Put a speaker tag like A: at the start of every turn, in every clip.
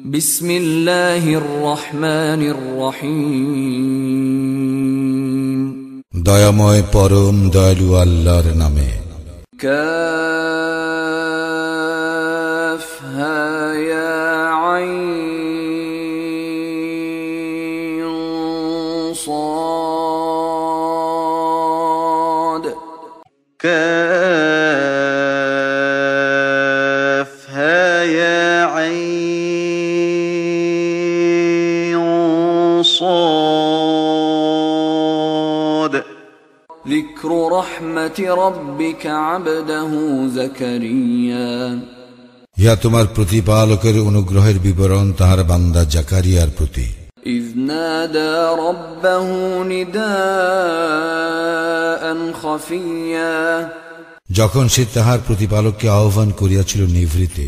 A: بسم الله الرحمن الرحيم
B: দয়াময় পরম দয়ালু আল্লাহর নামে
A: كافها يا عين صاد
C: كافها
B: ইহা তোমার প্রতিপালকের অনুগ্রহের বিবরণ তাহার বান্দা জাকারিয়ার প্রতি
A: إذ نادى ربه نداء خفيا
B: যখন সে তাহার প্রতিপালককে আহ্বান করিয়াছিল নিভৃতে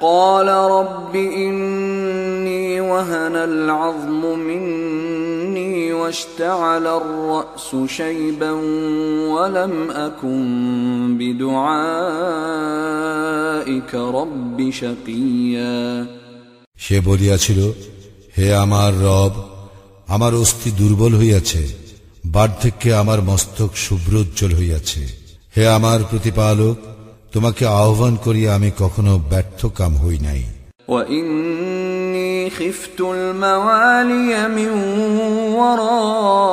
A: قال رب إني وهن العظم مني واشتعل الرأس شيبا ولم أكن بدعائك رب شقيا
B: সে বলিয়াছিল হে আমার রব আমার অস্থি দুর্বল হইয়াছে বার্ধক্যে আমার মস্তক শুভ্রোজ্জ্বল হইয়াছে হে আমার প্রতিপালক তোমাকে আহ্বান করিয়া আমি কখনো ব্যর্থ কাম হই নাই
A: وإني خفت الموالي من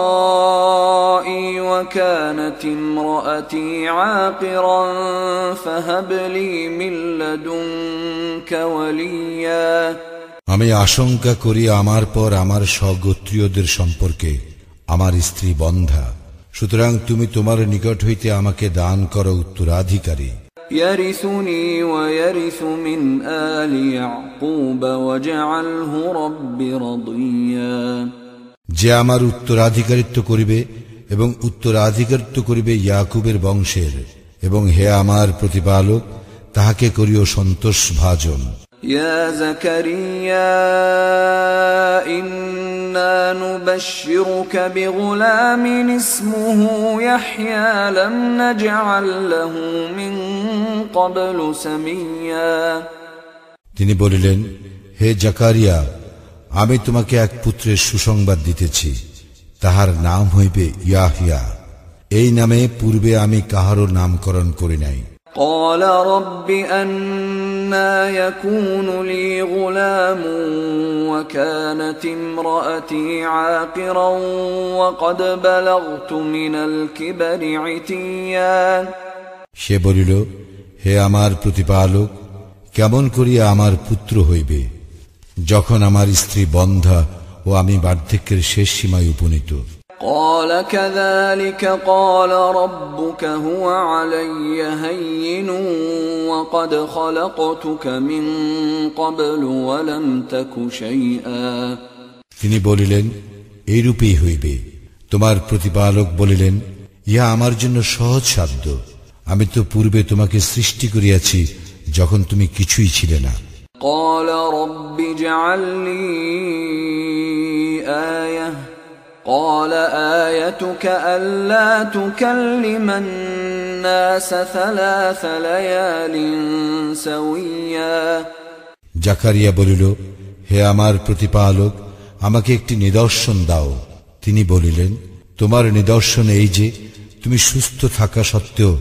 A: ورائي وكانت امرأتي عاقرا فهب لي من لدنك وليا
B: আমি আশঙ্কা করি আমার পর আমার স্বগোত্রীয়দের সম্পর্কে আমার স্ত্রী বন্ধা সুতরাং তুমি তোমার নিকট হইতে আমাকে দান করো উত্তরাধিকারী
A: يرثني ويرث من آل يعقوب واجعله رب رضيا
B: যে আমার উত্তরাধিকারিত্ব করিবে এবং উত্তরাধিকারিত্ব করিবে ইয়াকুবের বংশের এবং হে আমার প্রতিপালক তাহাকে করিও সন্তোষ ভাজন
A: يا زكريا إنا نبشرك بغلام اسمه يحيى لم نجعل له من قبل سميا
B: তিনি বলিলেন হে জাকারিয়া আমি তোমাকে এক পুত্রের সুসংবাদ দিতেছি তাহার নাম হইবে ইয়াহিয়া এই নামে পূর্বে আমি কাহারও নামকরণ করি নাই
A: قال رب أنا يكون لي غلام وكانت امرأتي عاقرا وقد بلغت من الكبر عتيا
B: সে বলিল হে আমার প্রতিপালক কেমন করিয়া আমার পুত্র হইবে যখন আমার স্ত্রী বন্ধা ও আমি বার্ধক্যের শেষ সীমায় উপনীত
A: قال كذلك قال ربك هو علي هين وقد خلقتك من قبل ولم تك شيئا
B: তিনি বলিলেন এইরূপেই হইবে তোমার প্রতিপালক বলিলেন ইহা আমার জন্য সহজ সাধ্য আমি তো পূর্বে তোমাকে সৃষ্টি করিয়াছি যখন তুমি কিছুই ছিলে না
A: قال رب اجعل لي آية قال آيتك ألا تكلم الناس ثلاث ليال سويا
B: জাকারিয়া বলিল হে আমার প্রতিপালক আমাকে একটি নিদর্শন দাও তিনি বলিলেন তোমার নিদর্শন এই যে তুমি সুস্থ থাকা সত্ত্বেও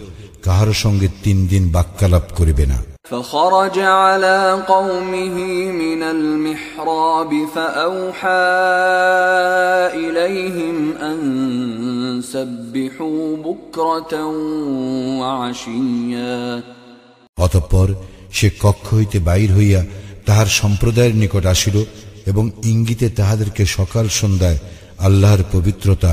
B: কাহার সঙ্গে তিন দিন বাক্যালাপ করিবে না
A: فخرج على قومه من المحراب فأوحى إليهم أن سبحوا بكرة وعشيا
B: অতঃপর সে কক্ষ হইতে বাহির হইয়া তাহার সম্প্রদায়ের নিকট আসিল এবং ইঙ্গিতে তাহাদেরকে সকাল সন্ধ্যায় আল্লাহর পবিত্রতা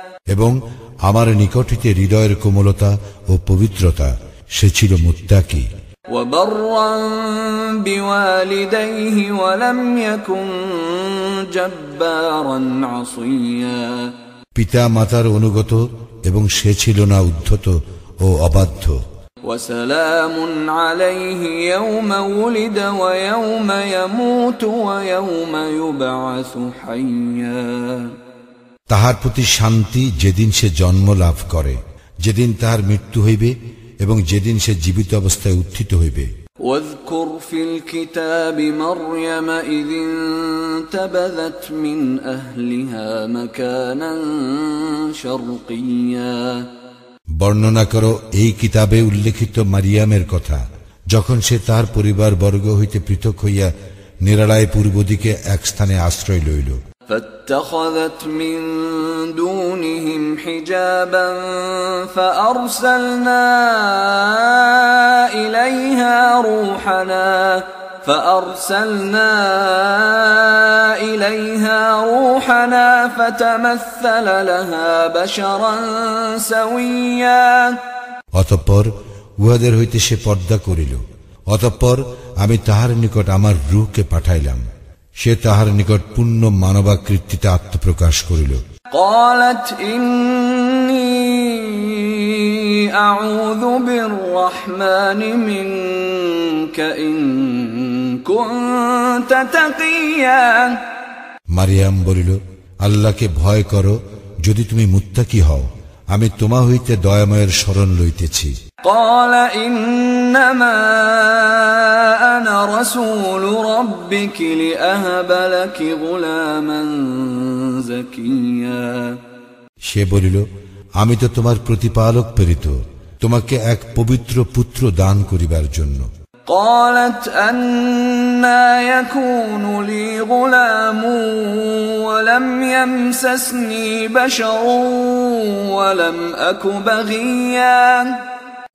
B: এবং আমার নিকট হইতে হৃদয়ের কোমলতা ও পবিত্রতা সে ছিল মুত্তাকি
A: وبرا بوالديه ولم يكن جبارا عصيا
B: পিতা মাতার অনুগত এবং সে ছিল না উদ্ধত ও অবাধ্য
A: وسلام عليه يوم ولد ويوم يموت ويوم يبعث حيا
B: তাহার প্রতি শান্তি যেদিন সে জন্ম লাভ করে যেদিন তাহার মৃত্যু হইবে এবং যেদিন সে জীবিত অবস্থায় উত্থিত হইবে
A: واذكر في الكتاب مريم إذ انتبذت من أهلها مكانا شرقيا
B: বর্ণনা করো এই কিতাবে উল্লেখিত মারিয়ামের কথা যখন সে তার পরিবার বর্গ হইতে পৃথক হইয়া নিরালায় পূর্ব দিকে এক স্থানে আশ্রয় লইল
A: فاتخذت من دونهم حجابا فأرسلنا إليها روحنا فأرسلنا إليها روحنا فتمثل لها بشرا سويا
B: অতঃপর উহাদের হইতে সে পর্দা করিল অতঃপর আমি তাহার নিকট আমার রূহকে পাঠাইলাম সে তাহার নিকট পূর্ণ মানবাকৃতিতে আত্মপ্রকাশ করিল
A: قالت إني أعوذ بالرحمن منك إن كنت تقيا
B: মারিয়াম বলিল আল্লাহকে ভয় করো যদি তুমি মুত্তাকি হও আমি তোমা হইতে দয়াময়ের শরণ লইতেছি
A: قال إنما أنا رسول ربك لأهب لك غلاما زكيا
B: সে বলিল আমি তো তোমার প্রতিপালক প্রেরিত তোমাকে এক পবিত্র পুত্র দান করিবার জন্য
A: قالت أنا يكون لي غلام ولم يمسسني بشر ولم أك بغيا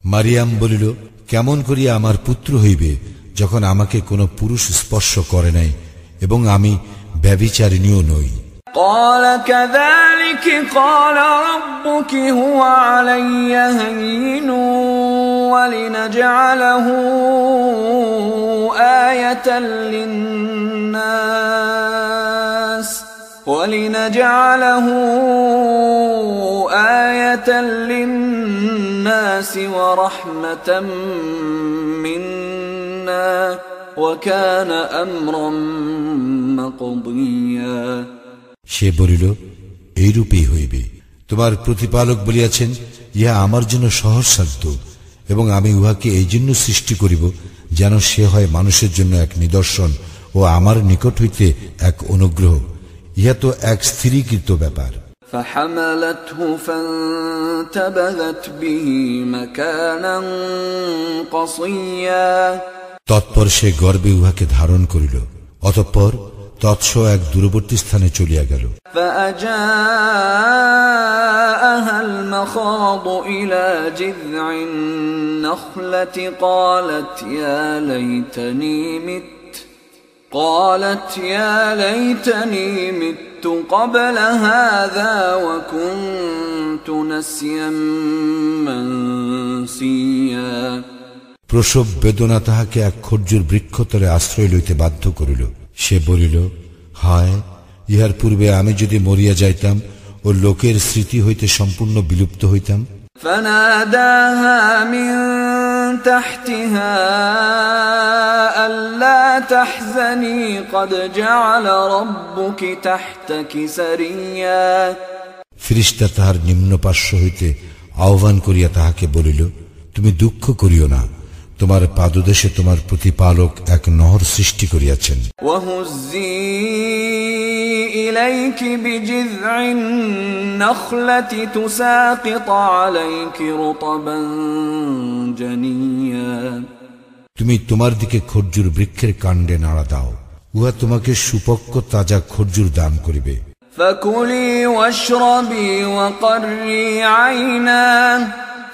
B: মারিয়াম বলিল কেমন করিয়া আমার পুত্র হইবে যখন আমাকে কোনো পুরুষ স্পর্শ করে নাই এবং আমি ব্যভিচারিণীও নই
A: قال كذلك قال ربك هو علي هين ولنجعله آية للناس ولنجعله آية للناس ورحمة منا وكان أمرا مقضيا
B: সে বলিল এইরূপেই হইবে তোমার প্রতিপালক বলিয়াছেন ইহা আমার জন্য সহজসাধ্য এবং আমি উহাকে এই জন্য সৃষ্টি করিব যেন সে হয় মানুষের জন্য এক নিদর্শন ও আমার নিকট হইতে এক অনুগ্রহ ইহা তো এক স্থিরীকৃত ব্যাপার
A: فحملته فانتبذت به مكانا قصيا
B: তৎপর সে গর্বে উহাকে ধারণ করিল অতঃপর তৎস এক দূরবর্তী স্থানে চলিয়া গেল
A: فأجاءها المخاض إلى جذع النخلة قالت يا ليتني مت قالت يا ليتني مت قبل هذا وكنت نسيا منسيا
B: প্রসব বেদনা তাহাকে এক খর্জুর বৃক্ষতলে আশ্রয় লইতে বাধ্য করিল সে বলিল হায় ইহার পূর্বে আমি যদি মরিয়া যাইতাম ও লোকের স্মৃতি হইতে সম্পূর্ণ বিলুপ্ত হইতাম
A: فناداها من تحتها ألا تحزني قد جعل ربك تحتك سريا
B: ফিরিস্তা তাহার নিম্ন পার্শ্ব হইতে আহ্বান করিয়া তাহাকে বলিল তুমি দুঃখ করিও না তোমার পাদদেশে তোমার প্রতিপালক এক নহর সৃষ্টি করিয়াছেন
A: وهزي إليك بجذع النخلة تساقط عليك رطبا جنيا
B: তুমি তোমার দিকে খর্জুর বৃক্ষের কাণ্ডে নাড়া দাও উহা তোমাকে সুপক্ষ তাজা খর্জুর দান করিবে
A: فكلي واشربي وقري عينا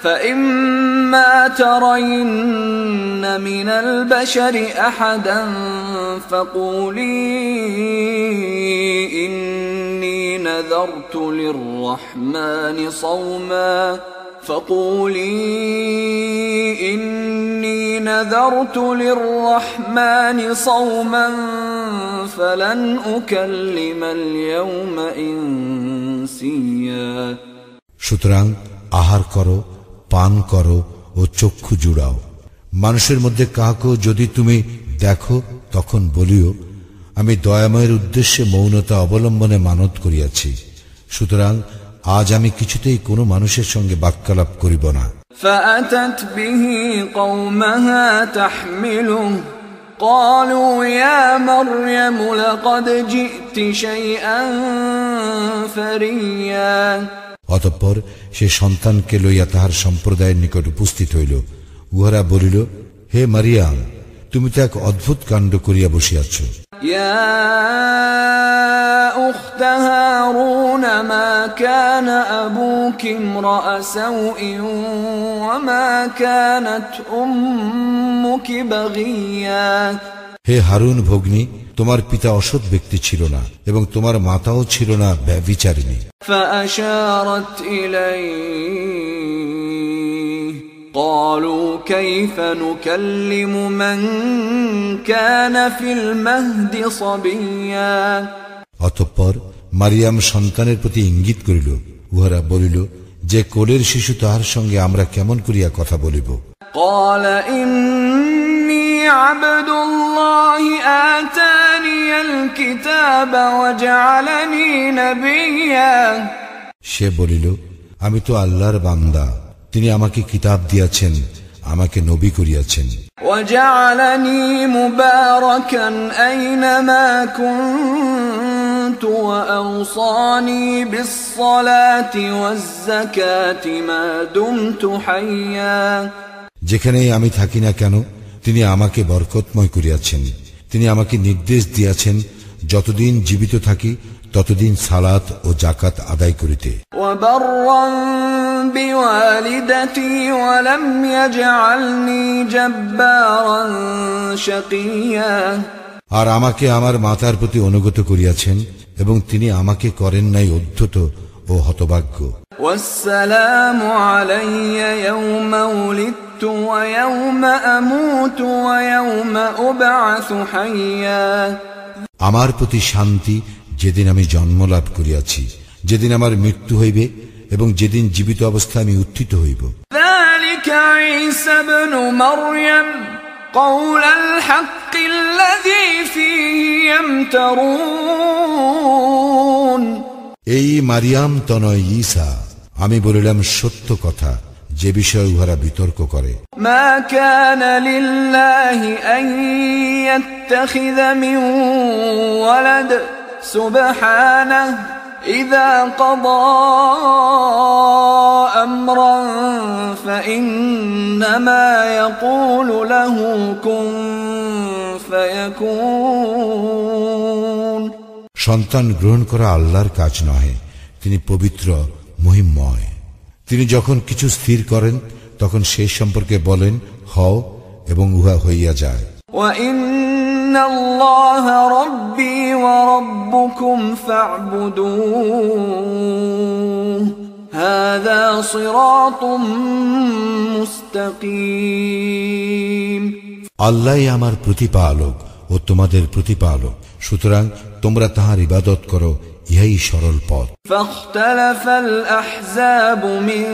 A: فإما ترين من البشر أحدا فقولي إني نذرت للرحمن صوما فقولي إني نذرت للرحمن صوما فلن أكلم اليوم إنسيا
B: সুতরাং আহার করো পান করো ও চক্ষু জুড়াও মানুষের মধ্যে কাহাকেও যদি তুমি দেখো তখন বলিও আমি দয়াময়ের উদ্দেশ্যে মৌনতা অবলম্বনে মানত করিয়াছি সুতরাং আজ আমি কিছুতেই কোনো মানুষের সঙ্গে বাক্যালাপ করিব না
A: فأتت به قومها تحمله قالوا يا مريم لقد جئت شيئا فريا
B: অতঃপর সে সন্তানকে লইয়া তাহার সম্প্রদায়ের নিকট উপস্থিত হইল উহারা বলিল হে মারিয়াম তুমি তো এক অদ্ভুত কাণ্ড করিয়া বসিয়াছ
A: يا أخت هارون ما كان أبوك امرأ سوء وما كانت أمك بغيا
B: হে হারুন ভগ্নী তোমার পিতা অসৎ ব্যক্তি ছিল না এবং তোমার মাতাও ছিল না ব্যভিচারিণী
A: فأشارت إليه قالوا كيف نكلم من كان في المهد صبيا
B: অতঃপর মারিয়াম সন্তানের প্রতি ইঙ্গিত করিল উহারা বলিল যে কোলের শিশু তাহার সঙ্গে আমরা কেমন করিয়া কথা বলিব
A: قال إني عبد الله آتاني الكتاب وجعلني نبيا
B: সে বলিল আমি তো আল্লাহর বান্দা তিনি আমাকে কিতাব দিয়াছেন আমাকে নবী করিয়াছেন
A: وجعلني مباركا أينما كنت وأوصاني بالصلاة والزكاة ما دمت حيا
B: যেখানেই আমি থাকি না কেন তিনি আমাকে বরকতময় করিয়াছেন। তিনি আমাকে নির্দেশ দিয়াছেন যতদিন জীবিত থাকি ততদিন সালাত ও জাকাত আদায় করিতে। আর আমাকে আমার মাতার প্রতি অনুগত করিয়াছেন এবং তিনি আমাকে করেন নাই অধ্যত ও হতভাগ্য।
A: والسلام علي يوم ولدت ويوم أموت ويوم أبعث حيا
B: আমার প্রতি শান্তি যেদিন আমি জন্ম লাভ করিয়াছি যেদিন আমার মৃত্যু হইবে এবং যেদিন জীবিত অবস্থায় আমি উত্থিত হইব
A: ذلك عيسى ابن مريم قول الحق الذي فيه يمترون
B: এই মারিয়াম তনয় ইসা আমি বলিলাম, সত্য কথা, যে বিষয়ে উহারা বিতর্ক করে।
A: মা কানা লিল্লাহি আন লাহু
B: সন্তান গ্রহণ করা আল্লাহর কাজ নহে তিনি পবিত্র মহিমময়। তিনি যখন কিছু স্থির করেন তখন সে সম্পর্কে বলেন হও এবং উহা হইয়া যায়। আল্লাহ আমার প্রতিপালক ও তোমাদের প্রতিপালক। সুতরাং তোমরা তাহার ইবাদত করো ইহাই সরল পথ
A: فاختلف الأحزاب من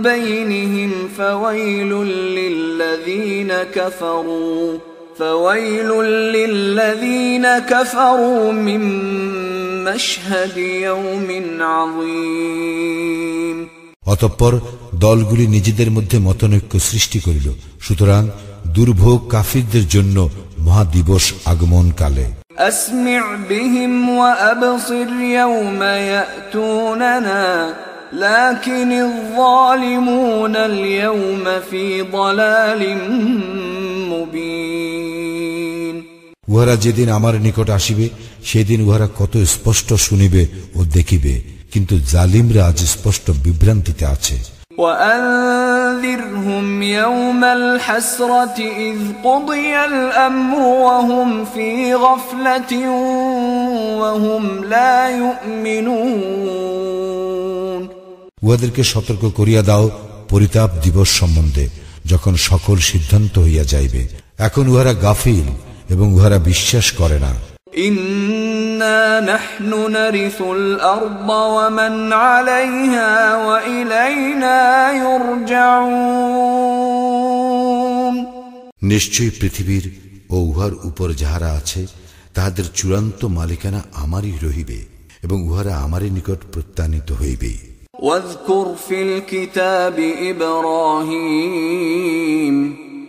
A: بينهم فويل للذين كفروا فويل للذين كفروا من مشهد يوم عظيم
B: অতঃপর দলগুলি নিজেদের মধ্যে মতনৈক্য সৃষ্টি করিল সুতরাং দুর্ভোগ কাফিরদের জন্য মহাদিবস আগমনকালে
A: أسمع بهم وأبصر يوم يأتوننا لكن الظالمون اليوم في ضلال مبين
B: উহারা যেদিন আমার নিকট আসিবে সেদিন উহারা কত স্পষ্ট শুনিবে ও দেখিবে কিন্তু জালিমরা আজ স্পষ্ট বিভ্রান্তিতে আছে
A: وأنذرهم يوم الحسرة إذ قضي الأمر وهم في غفلة وهم لا يؤمنون
B: উহাদেরকে সতর্ক করিয়া দাও পরিতাপ দিবস সম্বন্ধে যখন সকল সিদ্ধান্ত হইয়া যাইবে এখন উহারা গাফিল এবং উহারা বিশ্বাস করে না
A: إنا نحن نرث الأرض ومن عليها وإلينا يرجعون
B: নিশ্চয়ই পৃথিবীর ও উহার উপর যাহারা আছে তাহাদের চূড়ান্ত মালিকানা আমারই রহিবে এবং উহারা আমারই নিকট প্রত্যানিত হইবে
A: واذكر في الكتاب إبراهيم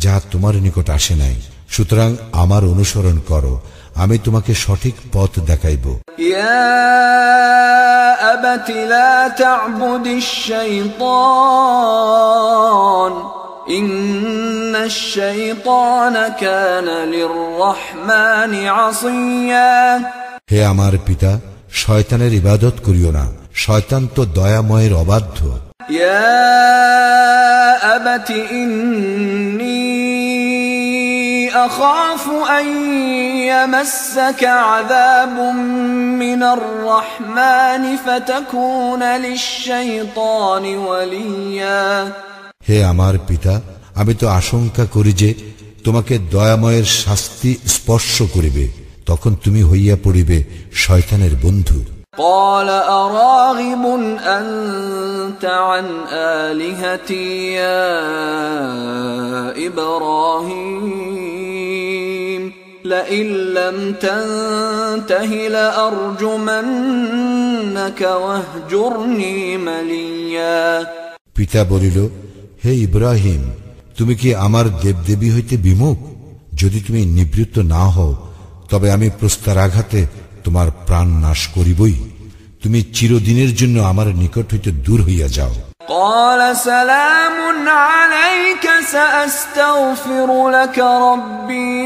B: যা তোমার নিকট আসে নাই। সুতরাং আমার অনুসরণ করো আমি তোমাকে সঠিক পথ দেখাইব। হে আমার পিতা শয়তানের ইবাদত করিও না শয়তান তো দয়াময়ের অবাধ্য।
A: ইয়া আবাতি ইন্নি أخاف أن يمسك عذاب من الرحمن فتكون للشيطان وليا
B: হে আমার পিতা আমি তো আশঙ্কা করি যে তোমাকে দয়াময়ের শাস্তি স্পর্শ করিবে তখন তুমি হইয়া পড়িবে শয়তানের বন্ধু
A: قال أراغب أنت عن آلهتي يا إبراهيم لئن لم تنته لأرجمنك واهجرني مليا
B: পিতা বলিল হে ইব্রাহিম তুমি কি আমার দেবদেবী হইতে বিমুখ যদি তুমি নিবৃত্ত না হও তবে আমি প্রস্তারাঘাতে তোমার প্রাণ নাশ করিবই তুমি চিরদিনের জন্য আমার নিকট হইতে দূর হইয়া যাও
A: قال سلام عليك سأستغفر لك ربي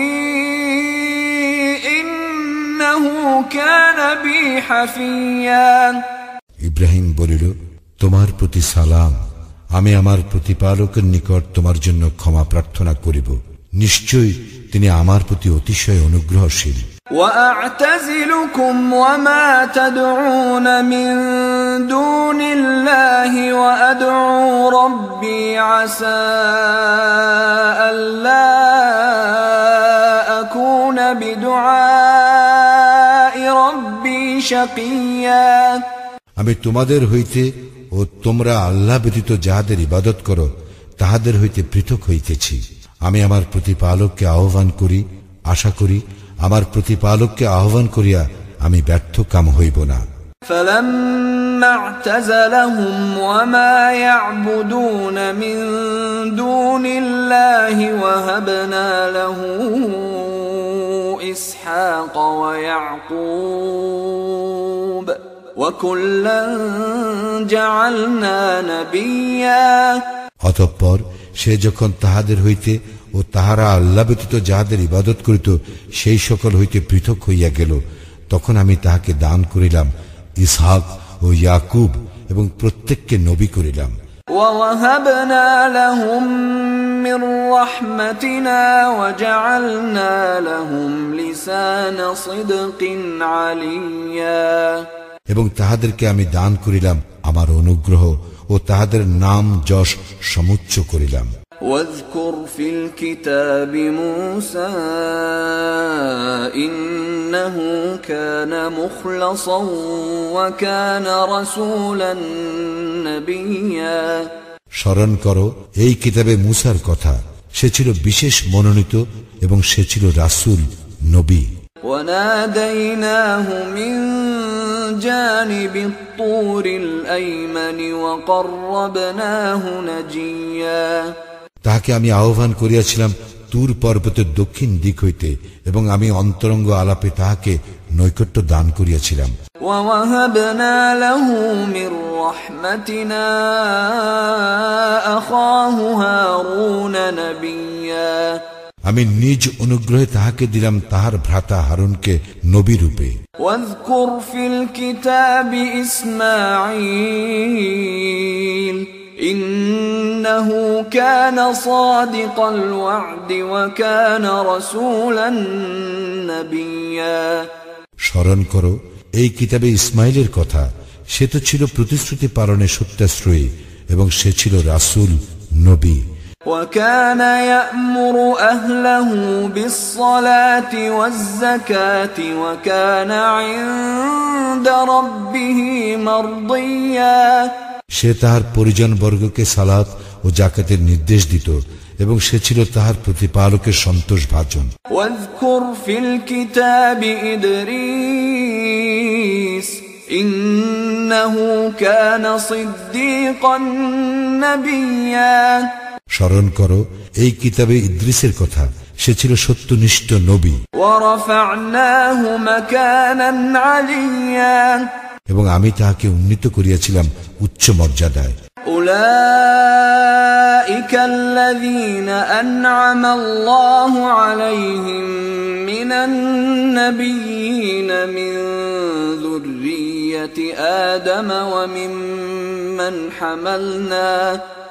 A: إنه كان بي حفيا
B: ইব্রাহিম বলিল তোমার প্রতি সালাম আমি আমার প্রতিপালকের নিকট তোমার জন্য ক্ষমা প্রার্থনা করিব নিশ্চয়ই তিনি আমার প্রতি অতিশয় অনুগ্রহশীল
A: وأعتزلكم وما تدعون من دون الله وأدعو ربي عسى ألا أكون بدعاء ربي شقيا
B: আমি তোমাদের হইতে ও তোমরা আল্লাহ ব্যতীত যাহাদের ইবাদত করো তাহাদের হইতে পৃথক হইতেছি আমি আমার প্রতিপালককে আহ্বান করি আশা করি আমার প্রতিপালককে আহ্বান করিয়া আমি ব্যর্থ কাম হইব না
A: فلما اعتزلهم وما يعبدون من دون الله وهبنا له اسحاق ويعقوب وكلا جعلنا نبيا
B: অতঃপর সে যখন তাহাদের হইতে ও তাহারা আল্লাহ ব্যতীত যাহাদের ইবাদত করিত সেই সকল হইতে পৃথক হইয়া গেল তখন আমি তাহাকে দান করিলাম ইসহাক ও ইয়াকুব এবং প্রত্যেককে নবী করিলাম
A: ووهبنا لهم من رحمتنا وجعلنا لهم لسان صدق عليا
B: এবং তাহাদেরকে আমি দান করিলাম আমার অনুগ্রহ ও তাহাদের নাম যশ সমুচ্চ করিলাম
A: واذكر في الكتاب موسى إنه كان مخلصا وكان رسولا نبيا
B: স্মরণ করো এই কিতাবে মুসার কথা সে ছিল বিশেষ মনোনীত এবং সে ছিল রাসূল নবী
A: وناديناه من جانب الطور الأيمن وقربناه نجيا
B: তাহাকে আমি আহ্বান করিয়াছিলাম তুর পর্বতের দক্ষিণ দিক হইতে এবং আমি অন্তরঙ্গ আলাপে তাহাকে নৈকট্য দান করিয়াছিলাম
A: ووهبنا له من رحمتنا أخاه هارون نبيا
B: আমি নিজ অনুগ্রহে তাহাকে দিলাম তাহার ভ্রাতা হারুনকে নবী রূপে
A: واذكر في الكتاب إسماعيل إنه كان صادق الوعد وكان رسولا نبيا
B: স্মরণ করো এই কিতাবে ইসমাইলের কথা সে তো ছিল প্রতিশ্রুতি পালনে সত্যাশ্রয়ী এবং সে ছিল রাসূল নবী
A: وكان يأمر أهله بالصلاة والزكاة وكان عند ربه مرضيا
B: সে তাহার পরিজনবর্গকে সালাত ও জাকাতের নির্দেশ দিত এবং সে ছিল তাহার প্রতিপালকের সন্তোষ ভাজন স্মরণ করো এই কিতাবে ইদ্রিসের কথা সে ছিল সত্যনিষ্ঠ নবী। এবং আমি তাহাকে উন্নীত করিয়াছিলাম উচ্চ মর্যাদায়
A: أولئك الذين أنعم الله عليهم من النبيين من ذرية آدم وممن حملنا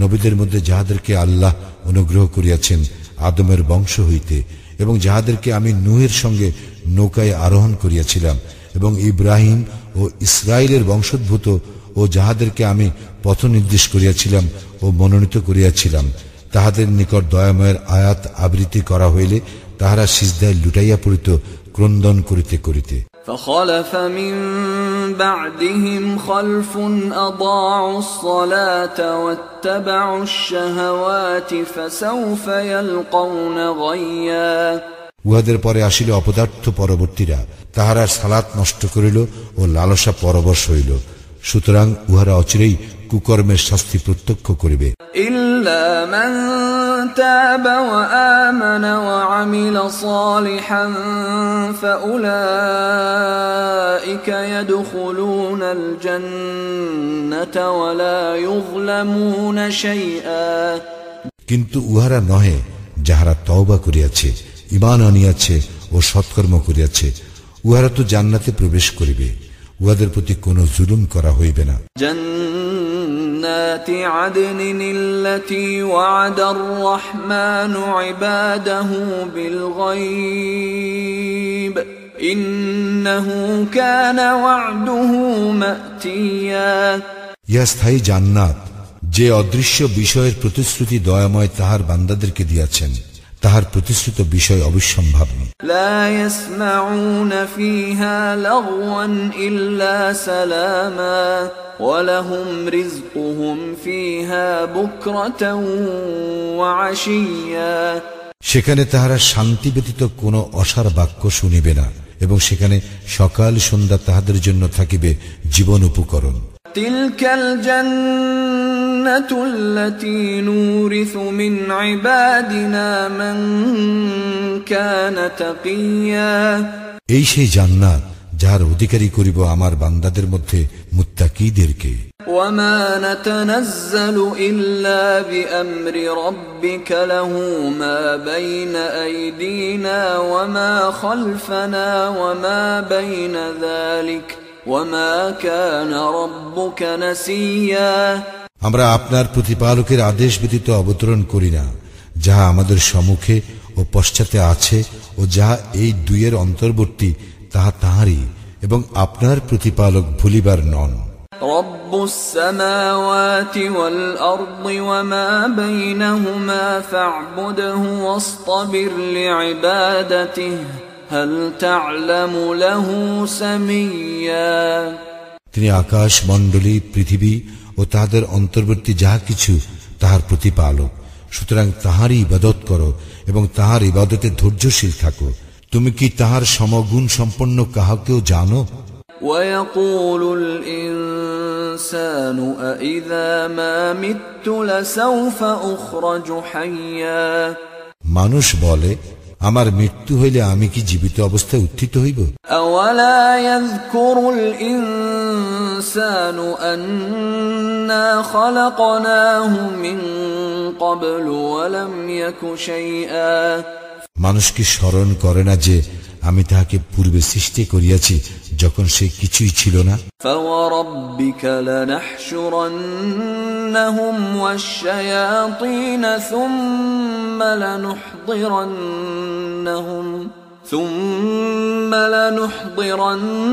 B: নবীদের মধ্যে যাহাদেরকে আল্লাহ অনুগ্রহ করিয়াছেন আদমের বংশ হইতে, এবং যাহাদেরকে আমি নুহের সঙ্গে নৌকায় আরোহণ করিয়াছিলাম, এবং ইব্রাহিম ও ইসরায়েলের বংশোদ্ভূত ও যাহাদেরকে আমি পথ নির্দেশ করিয়াছিলাম ও মনোনীত করিয়াছিলাম, তাহাদের নিকট দয়াময়ের আয়াত আবৃত্তি করা হইলে তাহারা সিজদায় লুটাইয়া পড়িত, ক্রন্দন করিতে করিতে।
A: فخلف من بعدهم خلف أضاعوا الصلاة واتبعوا الشهوات فسوف يلقون غيا
B: উহাদের পরে আসিল অপদার্থ পরবর্তীরা তাহারা সালাত নষ্ট করিল ও লালসা পরবশ হইল সুতরাং উহারা অচিরেই কুকর্মের শাস্তি প্রত্যক্ষ করিবে
A: إلا من تاب وآمن وعمل صالحا فأولئك يدخلون الجنة ولا يظلمون شيئا
B: কিন্তু উহারা নহে যাহারা তওবা করিয়াছে ইমান আনিয়াছে ও সৎকর্ম করিয়াছে উহারা তো জান্নাতে প্রবেশ করিবে উহাদের প্রতি কোনো জুলুম করা হইবে না
A: جنات عدن التي وعد الرحمن عباده بالغيب إنه كان وعده مأتيا
B: ইহা স্থায়ী জান্নাত যে অদৃশ্য বিষয়ের প্রতিশ্রুতি দয়াময় তাহার বান্দাদেরকে দিয়াছেন তাহার প্রতিশ্রুত বিষয়
A: অবশ্যম্ভাবী
B: সেখানে তাহারা শান্তি ব্যতীত কোনো অসার বাক্য শুনিবে না এবং সেখানে সকাল সন্ধ্যা তাহাদের জন্য থাকিবে জীবন উপকরণ।
A: التي نورث من عبادنا من كان تقيا
B: এই সেই জান্নাত যাহার অধিকারী করিব আমার বান্দাদের মধ্যে মুত্তাকিদেরকে
A: وما نتنزل إلا بأمر ربك له ما بين أيدينا وما خلفنا وما بين ذلك وما كان ربك نسيا
B: আমরা আপনার প্রতিপালকের আদেশ ব্যতীত অবতরণ করি না যাহা আমাদের সম্মুখে ও পশ্চাতে আছে ও যাহা এই দুইয়ের অন্তর্বর্তী তাহা তাহারই এবং আপনার প্রতিপালক ভুলিবার নন
A: رب السماوات والأرض وما بينهما فاعبده واصطبر لعبادته هل تعلم له سميا
B: তিনি আকাশ মণ্ডলী পৃথিবী ও তাহাদের অন্তর্বর্তী যাহা কিছু তাহার প্রতিপালক সুতরাং তাহারই ইবাদত করো এবং তাহার ইবাদতে ধৈর্যশীল থাকো তুমি কি তাহার সমগুণ সম্পন্ন কাহাকেও জানো
A: ويقول الإنسان أإذا ما مت لسوف أخرج حيا
B: মানুষ বলে আমার মৃত্যু হইলে আমি কি জীবিত অবস্থায় উত্থিত হইব? মানুষ কি স্মরণ করে না যে আমি তাহাকে পূর্বে সৃষ্টি করিয়াছি যখন সে কিছুই ছিল না
A: فوربك لنحشرنهم والشياطين ثم لنحضرنهم ثم لنحضرنهم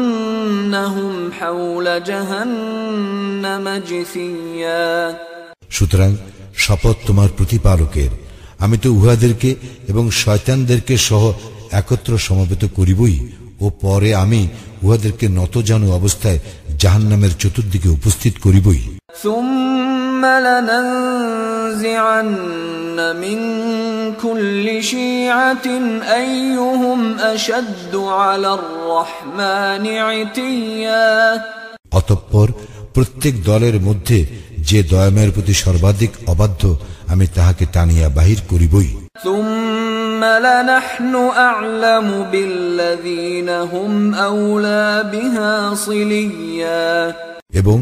A: حول جهنم جثيا
B: সুতরাং শপথ তোমার প্রতিপালকের আমি তো উহাদেরকে এবং শয়তানদেরকে সহ একত্র সমবেত করিবই ও পরে আমি উহাদেরকে নতজানু অবস্থায় জাহান নামের চতুর্দিকে উপস্থিত করিবই। অতঃপর প্রত্যেক দলের মধ্যে যে দয়ামের প্রতি সর্বাধিক অবাধ্য আমি তাহাকে টানিয়া বাহির করিবই।
A: ثم لنحن أعلم بالذين هم أولى بها صليا
B: এবং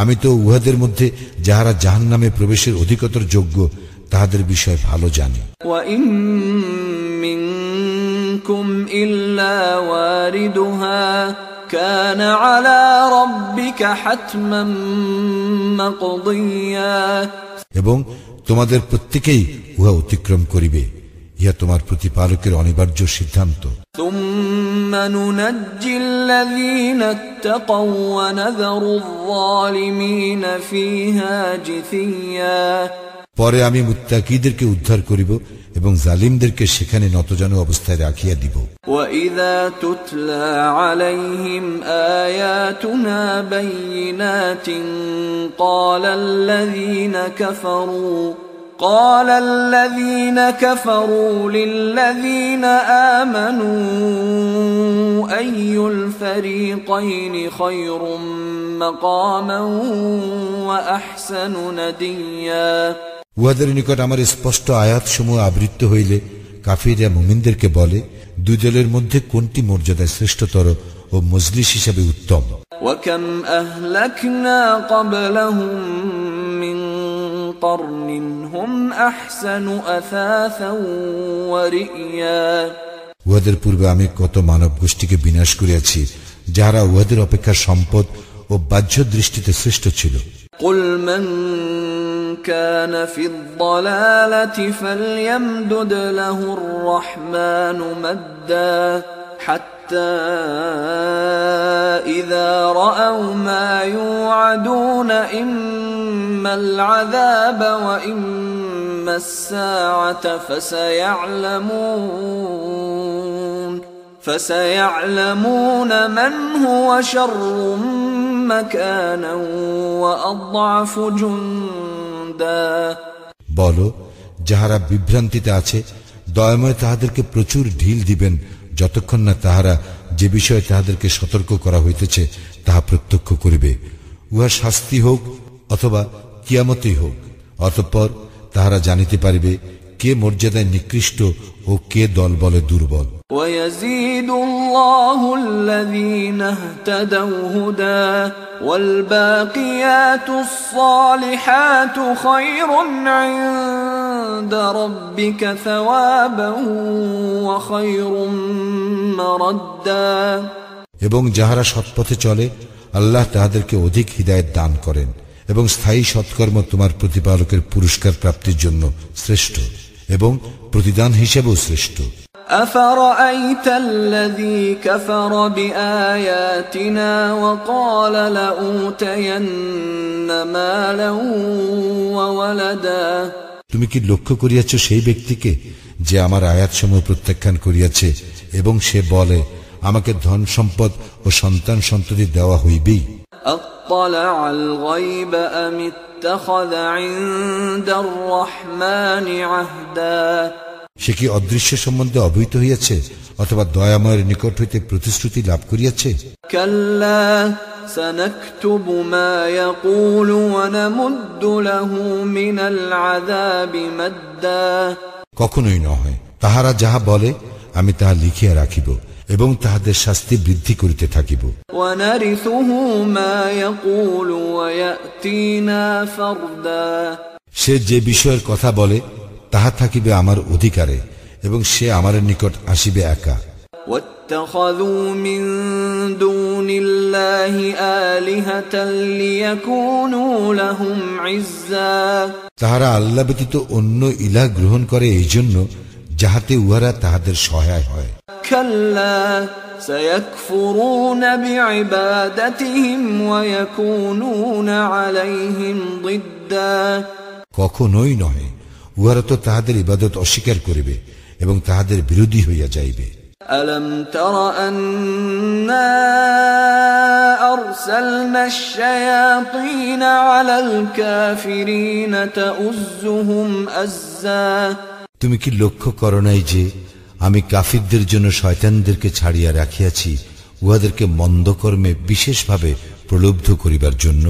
B: আমি তো উহাদের মধ্যে যাহারা জাহান নামে প্রবেশের অধিকতর যোগ্য তাহাদের বিষয় ভালো জানি
A: وإن منكم إلا واردها كان على ربك حتما مقضيا
B: এবং তোমাদের প্রত্যেকেই উহা অতিক্রম করিবে ইহা তোমার প্রতিপালকের অনিবার্য সিদ্ধান্ত
A: ثم ننجي الذين اتقوا ونذر الظالمين فيها جثيا
B: পরে আমি মুত্তাকিদেরকে উদ্ধার করিব এবং জালিমদেরকে সেখানে নতজানু অবস্থায় রাখিয়া দিব
A: وإذا تتلى عليهم آياتنا بينات قال الذين كفروا قال الذين كفروا للذين آمنوا أي الفريقين خير مقاما وأحسن نديا
B: উহাদের নিকট আমার স্পষ্ট আয়াত সমূহ আবৃত্ত হইলে কাফিরা মুমিনদেরকে বলে দুই দলের মধ্যে কোনটি মর্যাদায় শ্রেষ্ঠতর ও মজলিস হিসাবে উত্তম
A: وكم أهلكنا قبلهم من قرن هم أحسن أثاثا ورئيا
B: উহাদের পূর্বে আমি কত মানব গোষ্ঠীকে বিনাশ করিয়াছি যাহারা উহাদের অপেক্ষা সম্পদ ও বাহ্য দৃষ্টিতে শ্রেষ্ঠ ছিল
A: قل من كان في الضلالة فليمدد له الرحمن مدا حتى إذا رأوا ما يوعدون إما العذاب وإما الساعة فسيعلمون فسيعلمون من هو شر مكانا وأضعف جندا
B: বলো যাহারা বিভ্রান্তিতে আছে দয়াময় তাহাদেরকে প্রচুর ঢিল দিবেন যতক্ষণ না তাহারা যে বিষয়ে তাহাদেরকে সতর্ক করা হইতেছে, তাহা প্রত্যক্ষ করিবে। উহা শাস্তি হোক অথবা কিয়ামতই হোক, অতঃপর তাহারা জানিতে পারিবে কে মর্যাদায় নিকৃষ্ট ও কে দলবলে দুর্বল
A: ويزيد الله الذين اهتدوا هدى والباقيات الصالحات خير عند ربك ثوابا وخير مردا
B: এবং যাহারা সৎপথে চলে আল্লাহ তাহাদেরকে অধিক হৃদায়ত দান করেন এবং স্থায়ী সৎকর্ম তোমার প্রতিপালকের পুরস্কার প্রাপ্তির জন্য শ্রেষ্ঠ এবং প্রতিদান হিসেবেও শ্রেষ্ঠ
A: أفرأيت الذي كفر بآياتنا وقال لأوتين مالا وولدا
B: তুমি কি লক্ষ্য করিয়াছ সেই ব্যক্তিকে যে আমার আয়াতসমূহ প্রত্যাখ্যান করিয়াছে এবং সে বলে আমাকে ধন সম্পদ ও সন্তান সন্ততি দেওয়া হইবেই সে কি অদৃশ্য সম্বন্ধে অবহিত হইয়াছে অথবা দয়াময়ের নিকট হইতে প্রতিশ্রুতি লাভ করিয়াছে? কখনোই নহে। তাহারা যাহা বলে আমি তাহা লিখিয়া রাখিব। এবং তাহাদের শাস্তি বৃদ্ধি করিতে থাকিব। সে যে বিষয়ের কথা বলে তাহা থাকিবে আমার অধিকারে এবং সে আমার নিকট আসিবে একা। তাহারা আল্লাহ ব্যতীত অন্য ইলা গ্রহণ করে এই জন্য যাহাতে উহারা তাহাদের সহায় হয়
A: كلا سيكفرون بعبادتهم ويكونون عليهم ضدا
B: কখনোই নহে উহারা তো তাহাদের ইবাদত অস্বীকার করিবে এবং তাহাদের বিরোধী হইয়া যাইবে
A: ألم تر أنا أرسلنا الشياطين على الكافرين تؤزهم أزاً
B: তুমি কি লক্ষ্য করো নাই যে আমি কাফিরদের জন্য শয়তানদেরকে ছাড়িয়া রাখিয়াছি উহাদেরকে মন্দকর্মে বিশেষভাবে প্রলুব্ধ করিবার জন্য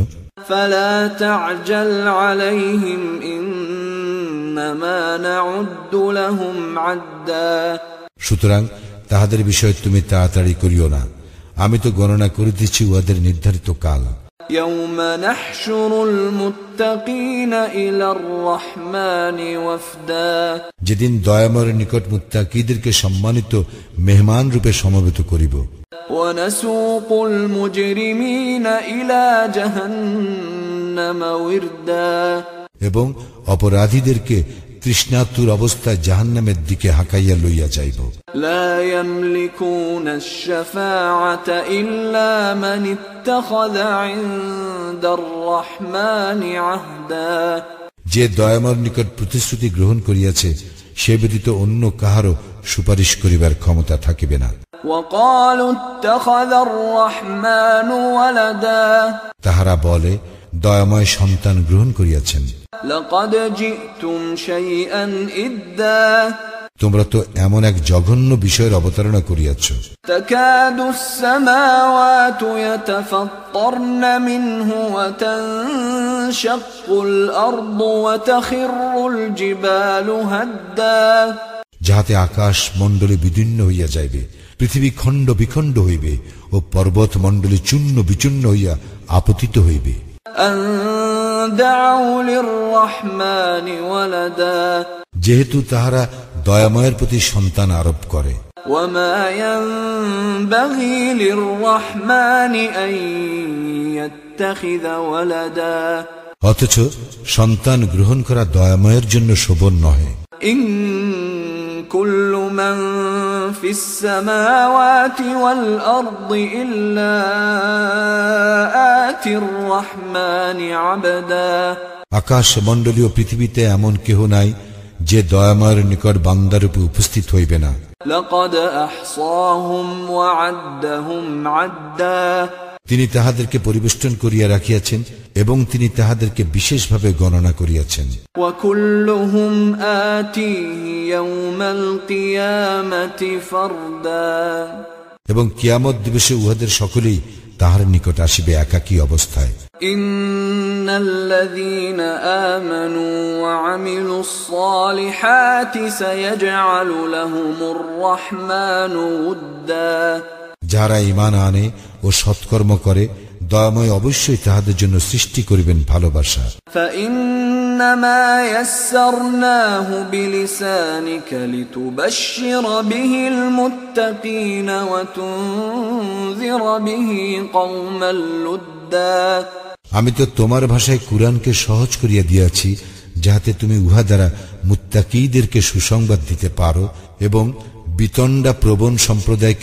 A: فلا تعجل عليهم إنما نعد لهم عدا
B: সুতরাং তাহাদের বিষয়ে তুমি তাড়াতাড়ি করিও না আমি তো গণনা করিতেছি উহাদের নির্ধারিত কাল
A: يوم نحشر المتقين إلى الرحمن وفدا
B: যেদিন দয়াময়ের নিকট মুত্তাকিদেরকে সম্মানিত মেহমান রূপে সমবেত করিব
A: ونسوق المجرمين إلى جهنم وردا
B: এবং অপরাধীদেরকে তৃষ্ণাতুর অবস্থায় জাহান্নামের দিকে হাঁকাইয়া লইয়া যাইব। যে দয়ামর নিকট প্রতিশ্রুতি গ্রহণ করিয়াছে সে ব্যতীত অন্য কাহারও সুপারিশ করিবার ক্ষমতা থাকিবে না। তাহারা বলে দয়াময় সন্তান গ্রহণ করিয়াছেন। তোমরা তো এমন এক জঘন্য বিষয়ের অবতারণা করিয়াছ। যাহাতে আকাশ মণ্ডলে বিদীর্ণ হইয়া যাইবে পৃথিবী খণ্ড বিখণ্ড হইবে ও পর্বত মন্ডলী চূর্ণ বিচূর্ণ হইয়া আপতিত হইবে।
A: أن دعوا للرحمن ولدا
B: যেহেতু তাহারা দয়াময়ের প্রতি সন্তান আরোপ করে
A: وما ينبغي للرحمن أن يتخذ ولدا
B: অথচ সন্তান গ্রহণ করা দয়াময়ের জন্য শোভন নহে
A: إن كل من في السماوات والأرض إلا آتي الرحمن عبدا
B: আকাশ মণ্ডলীয় পৃথিবীতে এমন কেহ নাই যে দয়াময়ের নিকট বান্দারূপে উপস্থিত হইবে না
A: لقد أحصاهم وعدهم عدا
B: তিনি তাহাদেরকে পরিবেষ্টন করিয়া রাখিয়াছেন এবং তিনি তাহাদেরকে বিশেষভাবে গণনা করিয়াছেন। এবং কিয়ামত দিবসে উহাদের সকলেই তাহার নিকট আসিবে একাকী অবস্থায়।
A: ইন্নাল্লাযীনা
B: যারা ইমান আনে ও সৎকর্ম করে দয়াময় অবশ্যই তাহাদের জন্য সৃষ্টি করিবেন ভালোবাসা। আমি তো তোমার ভাষায় কুরআনকে সহজ করিয়া দিয়াছি যাহাতে তুমি উহা দ্বারা মুত্তাকিদেরকে সুসংবাদ দিতে পারো এবং বিতণ্ডা প্রবণ সম্প্রদায়কে